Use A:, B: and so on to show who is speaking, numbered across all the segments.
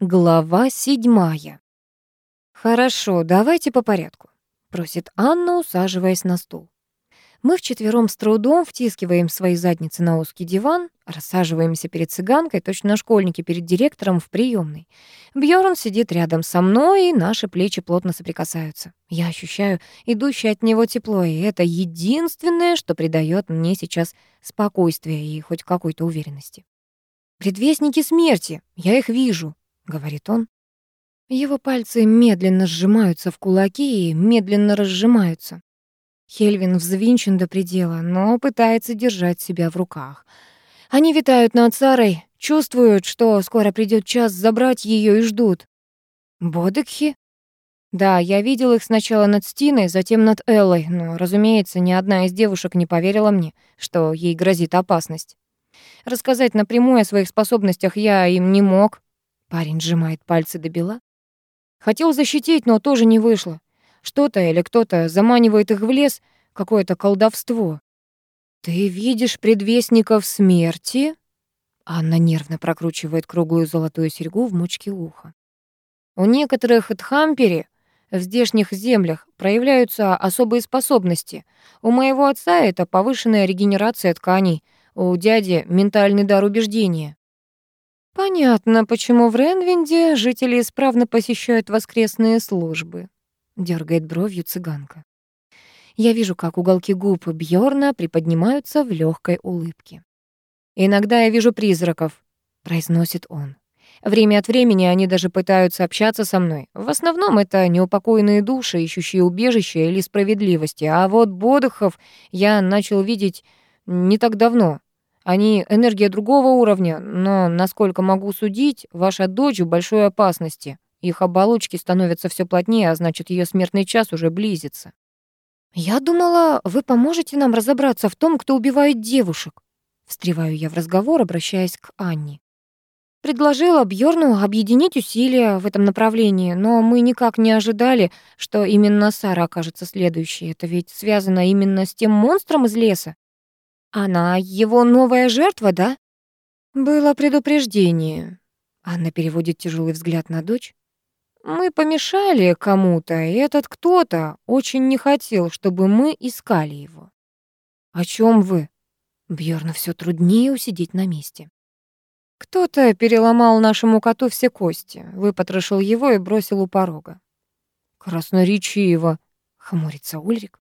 A: Глава седьмая. «Хорошо, давайте по порядку», — просит Анна, усаживаясь на стул. Мы вчетвером с трудом втискиваем свои задницы на узкий диван, рассаживаемся перед цыганкой, точно школьники перед директором в приемной. Бьорн сидит рядом со мной, и наши плечи плотно соприкасаются. Я ощущаю идущее от него тепло, и это единственное, что придает мне сейчас спокойствие и хоть какой-то уверенности. «Предвестники смерти, я их вижу», говорит он. Его пальцы медленно сжимаются в кулаки и медленно разжимаются. Хельвин взвинчен до предела, но пытается держать себя в руках. Они витают над Сарой, чувствуют, что скоро придет час забрать ее и ждут. Бодекхи? Да, я видел их сначала над Стиной, затем над Эллой, но, разумеется, ни одна из девушек не поверила мне, что ей грозит опасность. Рассказать напрямую о своих способностях я им не мог, Парень сжимает пальцы до бела. Хотел защитить, но тоже не вышло. Что-то или кто-то заманивает их в лес, какое-то колдовство. «Ты видишь предвестников смерти?» Анна нервно прокручивает круглую золотую серьгу в мочке уха. «У некоторых Тхампери в здешних землях проявляются особые способности. У моего отца это повышенная регенерация тканей, у дяди — ментальный дар убеждения. Понятно, почему в Ренвинде жители исправно посещают воскресные службы, дергает бровью цыганка. Я вижу, как уголки губ Бьорна приподнимаются в легкой улыбке. Иногда я вижу призраков, произносит он. Время от времени они даже пытаются общаться со мной. В основном это неупокоенные души, ищущие убежища или справедливости. А вот бодухов я начал видеть не так давно. Они энергия другого уровня, но, насколько могу судить, ваша дочь в большой опасности. Их оболочки становятся все плотнее, а значит, ее смертный час уже близится. Я думала, вы поможете нам разобраться в том, кто убивает девушек. Встреваю я в разговор, обращаясь к Анне. Предложила Бьорну объединить усилия в этом направлении, но мы никак не ожидали, что именно Сара окажется следующей. Это ведь связано именно с тем монстром из леса. Она его новая жертва, да? Было предупреждение. Анна переводит тяжелый взгляд на дочь. Мы помешали кому-то, и этот кто-то очень не хотел, чтобы мы искали его. О чем вы? Бьорну все труднее усидеть на месте. Кто-то переломал нашему коту все кости, выпотрошил его и бросил у порога. Красноречиво, хмурится Ульрик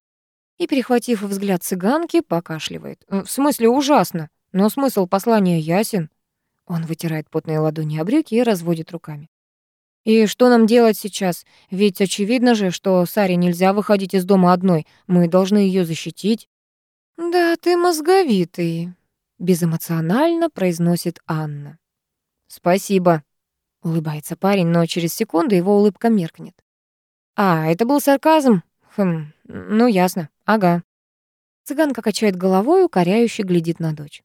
A: и, перехватив взгляд цыганки, покашливает. «Э, «В смысле ужасно, но смысл послания ясен». Он вытирает потные ладони о брюки и разводит руками. «И что нам делать сейчас? Ведь очевидно же, что Саре нельзя выходить из дома одной. Мы должны ее защитить». «Да, ты мозговитый», — безэмоционально произносит Анна. «Спасибо», — улыбается парень, но через секунду его улыбка меркнет. «А, это был сарказм? Хм, ну ясно. Ага. Цыганка качает головой, укоряюще глядит на дочь.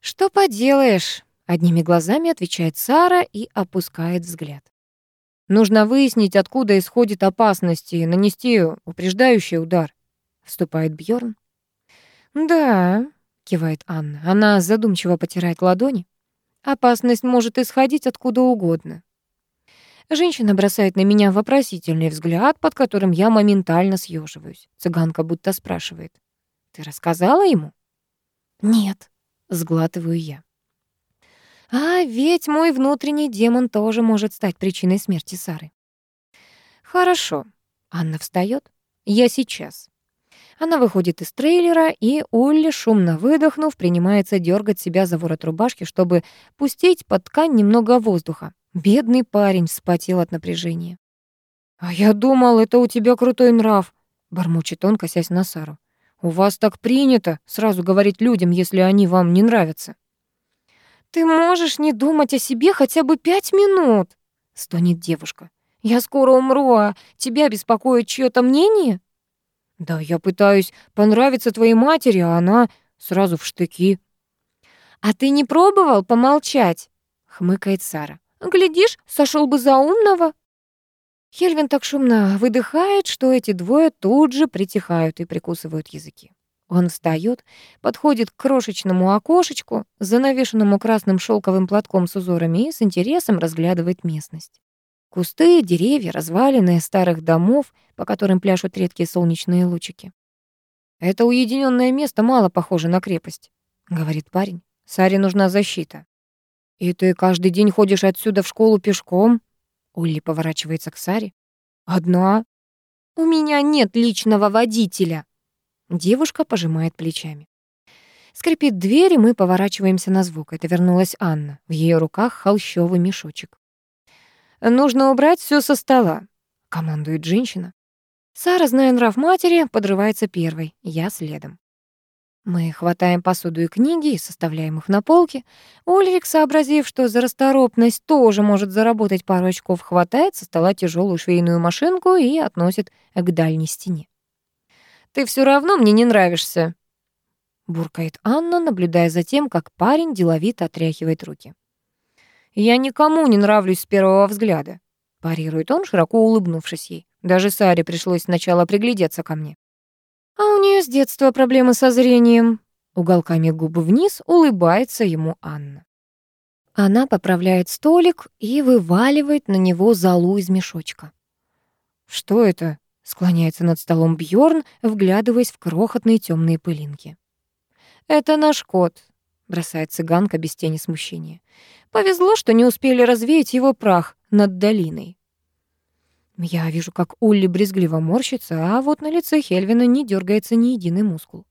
A: Что поделаешь? Одними глазами отвечает Сара и опускает взгляд. Нужно выяснить, откуда исходит опасность и нанести упреждающий удар. Вступает Бьорн. Да, кивает Анна. Она задумчиво потирает ладони. Опасность может исходить откуда угодно. Женщина бросает на меня вопросительный взгляд, под которым я моментально съеживаюсь. Цыганка будто спрашивает. «Ты рассказала ему?» «Нет», — сглатываю я. А ведь мой внутренний демон тоже может стать причиной смерти Сары. Хорошо. Анна встает. Я сейчас. Она выходит из трейлера, и Улли, шумно выдохнув, принимается дергать себя за ворот рубашки, чтобы пустить под ткань немного воздуха. Бедный парень вспотел от напряжения. «А я думал, это у тебя крутой нрав», — бормочет он, косясь на Сару. «У вас так принято сразу говорить людям, если они вам не нравятся». «Ты можешь не думать о себе хотя бы пять минут», — стонет девушка. «Я скоро умру, а тебя беспокоит чьё-то мнение?» «Да я пытаюсь понравиться твоей матери, а она сразу в штыки». «А ты не пробовал помолчать?» — хмыкает Сара. Глядишь, сошел бы за умного. Хельвин так шумно выдыхает, что эти двое тут же притихают и прикусывают языки. Он встает, подходит к крошечному окошечку, занавешенному красным шелковым платком с узорами, и с интересом разглядывает местность. Кусты, деревья, развалины старых домов, по которым пляшут редкие солнечные лучики. «Это уединенное место мало похоже на крепость», — говорит парень. «Саре нужна защита». «И ты каждый день ходишь отсюда в школу пешком?» Улли поворачивается к Саре. «Одна?» «У меня нет личного водителя», Девушка пожимает плечами. Скрипит дверь, и мы поворачиваемся на звук. Это вернулась Анна. В ее руках холщовый мешочек. «Нужно убрать все со стола», — командует женщина. Сара, зная нрав матери, подрывается первой, я следом. Мы хватаем посуду и книги и составляем их на полке. Ульрик, сообразив, что за расторопность тоже может заработать пару очков, хватает со стола тяжелую швейную машинку и относит к дальней стене. Ты все равно мне не нравишься», — буркает Анна, наблюдая за тем, как парень деловито отряхивает руки. «Я никому не нравлюсь с первого взгляда», — парирует он, широко улыбнувшись ей. Даже Саре пришлось сначала приглядеться ко мне. «А у нее с детства проблемы со зрением», — уголками губ вниз улыбается ему Анна. Она поправляет столик и вываливает на него залу из мешочка. «Что это?» Склоняется над столом Бьорн, вглядываясь в крохотные темные пылинки. «Это наш кот», — бросает цыганка без тени смущения. «Повезло, что не успели развеять его прах над долиной». Я вижу, как Улли брезгливо морщится, а вот на лице Хельвина не дергается ни единый мускул.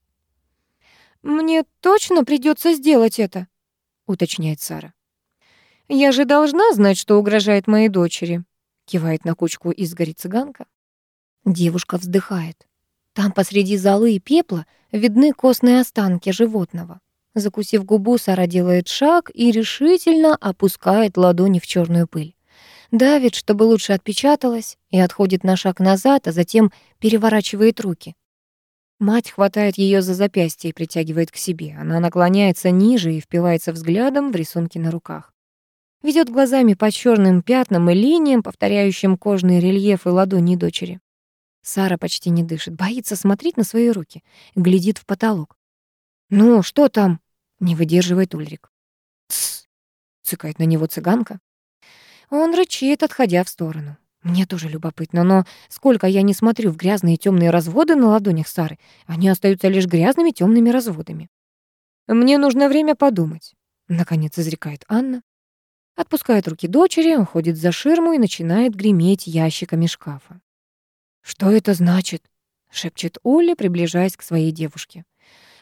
A: «Мне точно придется сделать это», — уточняет Сара. «Я же должна знать, что угрожает моей дочери», — кивает на кучку изгори цыганка. Девушка вздыхает. Там посреди золы и пепла видны костные останки животного. Закусив губу, Сара делает шаг и решительно опускает ладони в черную пыль. Давит, чтобы лучше отпечаталось, и отходит на шаг назад, а затем переворачивает руки. Мать хватает ее за запястье и притягивает к себе. Она наклоняется ниже и впивается взглядом в рисунки на руках. Ведет глазами по черным пятнам и линиям, повторяющим кожные рельефы ладони дочери. Сара почти не дышит, боится смотреть на свои руки, глядит в потолок. «Ну, что там?» — не выдерживает Ульрик. «Тссс!» — цыкает на него цыганка. Он рычит, отходя в сторону. Мне тоже любопытно, но сколько я не смотрю в грязные темные разводы на ладонях Сары, они остаются лишь грязными темными разводами. «Мне нужно время подумать», — наконец изрекает Анна. Отпускает руки дочери, уходит за ширму и начинает греметь ящиками шкафа. «Что это значит?» — шепчет Олли, приближаясь к своей девушке.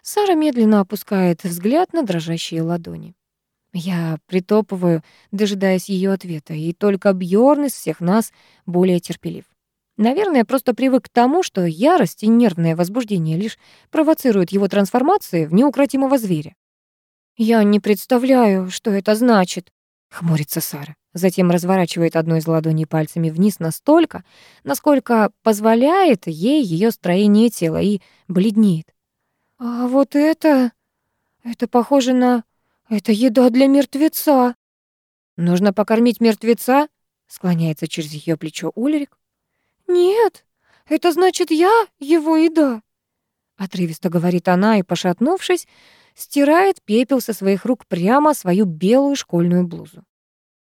A: Сара медленно опускает взгляд на дрожащие ладони. Я притопываю, дожидаясь ее ответа, и только Бьорн из всех нас более терпелив. Наверное, просто привык к тому, что ярость и нервное возбуждение лишь провоцируют его трансформации в неукротимого зверя. «Я не представляю, что это значит», — хмурится Сара. Затем разворачивает одну из ладоней пальцами вниз настолько, насколько позволяет ей ее строение тела, и бледнеет. «А вот это... это похоже на... это еда для мертвеца». «Нужно покормить мертвеца?» — склоняется через ее плечо Ульрик. «Нет, это значит я его еда», — отрывисто говорит она и, пошатнувшись, стирает пепел со своих рук прямо свою белую школьную блузу.